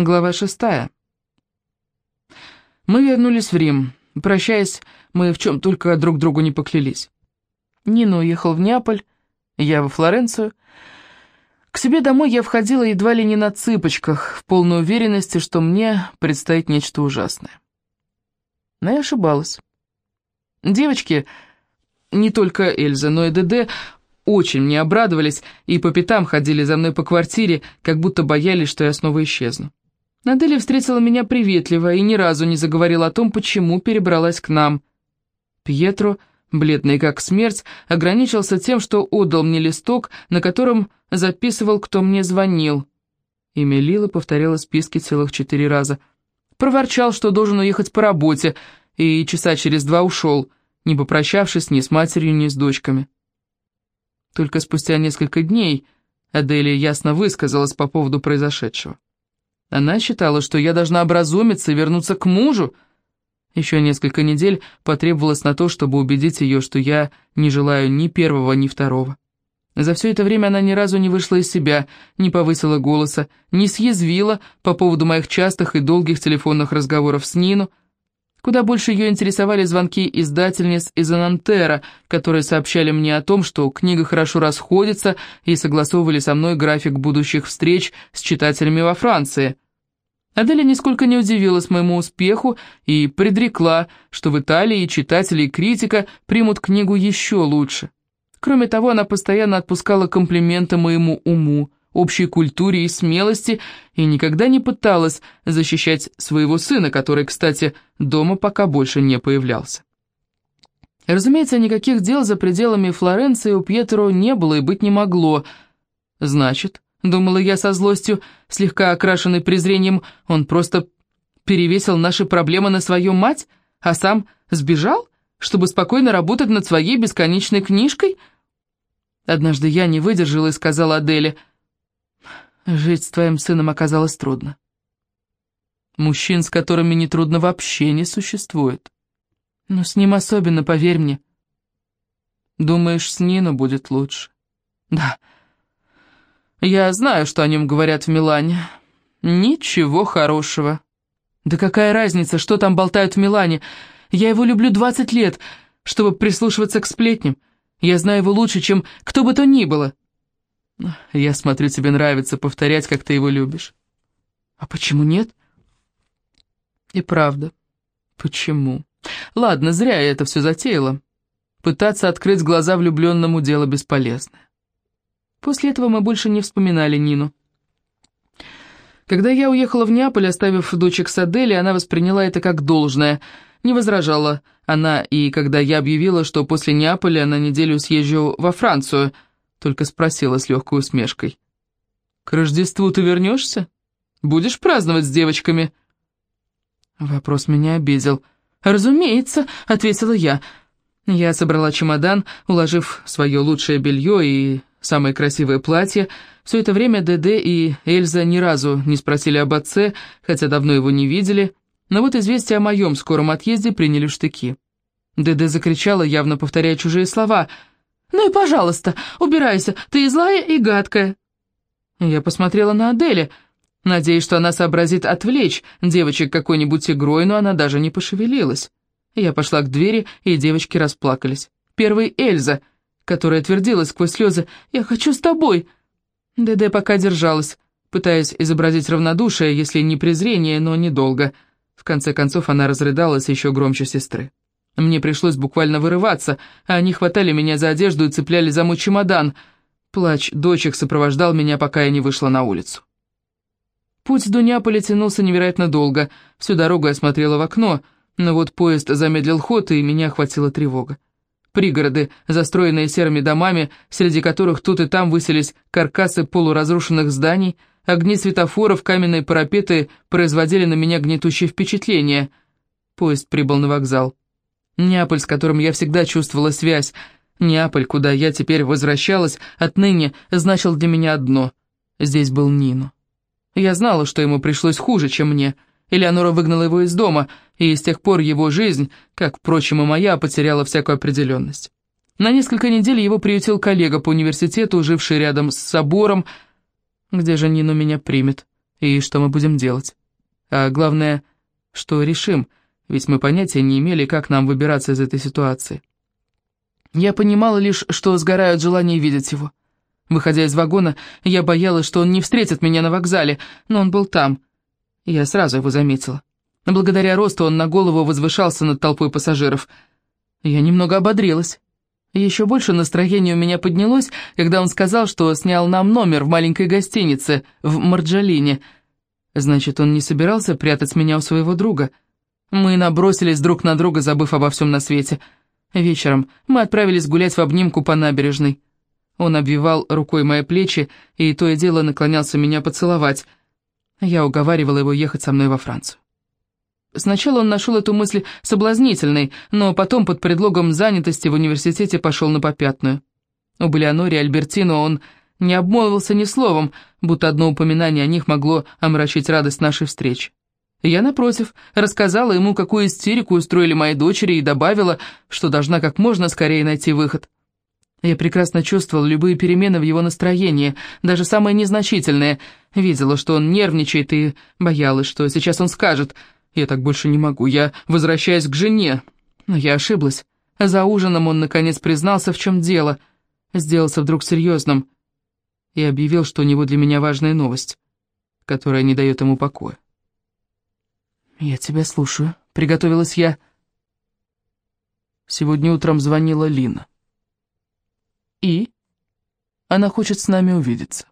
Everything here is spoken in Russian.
Глава шестая. Мы вернулись в Рим. Прощаясь, мы в чем только друг другу не поклялись. Нина уехал в Неаполь, я во Флоренцию. К себе домой я входила едва ли не на цыпочках, в полной уверенности, что мне предстоит нечто ужасное. Но я ошибалась. Девочки, не только Эльза, но и ДД, очень мне обрадовались и по пятам ходили за мной по квартире, как будто боялись, что я снова исчезну. Наделя встретила меня приветливо и ни разу не заговорила о том, почему перебралась к нам. Пьетро, бледный как смерть, ограничился тем, что отдал мне листок, на котором записывал, кто мне звонил. Имя Лилы повторяло списки целых четыре раза. Проворчал, что должен уехать по работе, и часа через два ушел, не попрощавшись ни с матерью, ни с дочками. Только спустя несколько дней Аделия ясно высказалась по поводу произошедшего. Она считала, что я должна образумиться и вернуться к мужу. Еще несколько недель потребовалось на то, чтобы убедить ее, что я не желаю ни первого, ни второго. За все это время она ни разу не вышла из себя, не повысила голоса, не съязвила по поводу моих частых и долгих телефонных разговоров с Нину, Куда больше ее интересовали звонки издательниц из Анантера, которые сообщали мне о том, что книга хорошо расходится, и согласовывали со мной график будущих встреч с читателями во Франции. Аделя нисколько не удивилась моему успеху и предрекла, что в Италии читатели и критика примут книгу еще лучше. Кроме того, она постоянно отпускала комплименты моему уму общей культуре и смелости, и никогда не пыталась защищать своего сына, который, кстати, дома пока больше не появлялся. Разумеется, никаких дел за пределами Флоренции у Пьетро не было и быть не могло. Значит, думала я со злостью, слегка окрашенной презрением, он просто перевесил наши проблемы на свою мать, а сам сбежал, чтобы спокойно работать над своей бесконечной книжкой? Однажды я не выдержала и сказала Аделе – Жить с твоим сыном оказалось трудно. Мужчин, с которыми нетрудно вообще не существует. Но с ним особенно, поверь мне. Думаешь, с Нино будет лучше? Да. Я знаю, что о нем говорят в Милане. Ничего хорошего. Да какая разница, что там болтают в Милане? Я его люблю 20 лет, чтобы прислушиваться к сплетням. Я знаю его лучше, чем кто бы то ни было. Я смотрю, тебе нравится повторять, как ты его любишь. А почему нет? И правда, почему? Ладно, зря я это все затеяла. Пытаться открыть глаза влюбленному дело бесполезное. После этого мы больше не вспоминали Нину. Когда я уехала в Неаполь, оставив дочек с Адели, она восприняла это как должное. Не возражала она, и когда я объявила, что после Неаполя на неделю съезжу во Францию – только спросила с легкой усмешкой. «К Рождеству ты вернешься? Будешь праздновать с девочками?» Вопрос меня обидел. «Разумеется», — ответила я. Я собрала чемодан, уложив свое лучшее белье и самое красивое платье. Все это время ДД и Эльза ни разу не спросили об отце, хотя давно его не видели, но вот известие о моем скором отъезде приняли штыки. ДД закричала, явно повторяя чужие слова — «Ну и пожалуйста, убирайся, ты и злая, и гадкая». Я посмотрела на Адели, надеясь, что она сообразит отвлечь девочек какой-нибудь игрой, но она даже не пошевелилась. Я пошла к двери, и девочки расплакались. Первый Эльза, которая твердила сквозь слезы «Я хочу с тобой». ДД пока держалась, пытаясь изобразить равнодушие, если не презрение, но недолго. В конце концов она разрыдалась еще громче сестры. Мне пришлось буквально вырываться, а они хватали меня за одежду и цепляли за мой чемодан. Плач дочек сопровождал меня, пока я не вышла на улицу. Путь до Неаполя тянулся невероятно долго. Всю дорогу я смотрела в окно, но вот поезд замедлил ход, и меня охватила тревога. Пригороды, застроенные серыми домами, среди которых тут и там высились каркасы полуразрушенных зданий, огни светофоров, каменные парапеты производили на меня гнетущее впечатление. Поезд прибыл на вокзал. Неаполь, с которым я всегда чувствовала связь, Неаполь, куда я теперь возвращалась, отныне значил для меня одно. Здесь был Нино. Я знала, что ему пришлось хуже, чем мне. Элеонора выгнала его из дома, и с тех пор его жизнь, как, впрочем, и моя, потеряла всякую определенность. На несколько недель его приютил коллега по университету, живший рядом с собором. Где же Нино меня примет? И что мы будем делать? А главное, что решим, ведь мы понятия не имели, как нам выбираться из этой ситуации. Я понимала лишь, что сгораю от желания видеть его. Выходя из вагона, я боялась, что он не встретит меня на вокзале, но он был там. Я сразу его заметила. Благодаря росту он на голову возвышался над толпой пассажиров. Я немного ободрилась. Еще больше настроение у меня поднялось, когда он сказал, что снял нам номер в маленькой гостинице в Марджалине. Значит, он не собирался прятать меня у своего друга. Мы набросились друг на друга, забыв обо всем на свете — Вечером мы отправились гулять в обнимку по набережной. Он обвивал рукой мои плечи и то и дело наклонялся меня поцеловать. Я уговаривала его ехать со мной во Францию. Сначала он нашел эту мысль соблазнительной, но потом под предлогом занятости в университете пошел на попятную. Об Элеоноре и Альбертино он не обмолвился ни словом, будто одно упоминание о них могло омрачить радость нашей встречи. Я, напротив, рассказала ему, какую истерику устроили мои дочери, и добавила, что должна как можно скорее найти выход. Я прекрасно чувствовала любые перемены в его настроении, даже самые незначительные. Видела, что он нервничает, и боялась, что сейчас он скажет «Я так больше не могу, я возвращаюсь к жене». Но я ошиблась. За ужином он, наконец, признался, в чем дело. Сделался вдруг серьезным и объявил, что у него для меня важная новость, которая не дает ему покоя. «Я тебя слушаю», — приготовилась я. Сегодня утром звонила Лина. «И?» «Она хочет с нами увидеться».